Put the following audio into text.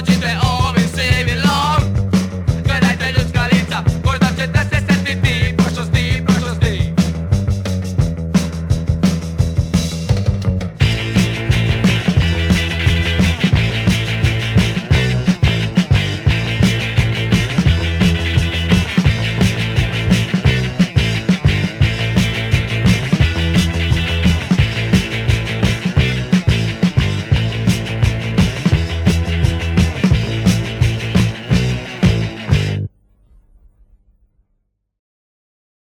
chodzi, te o!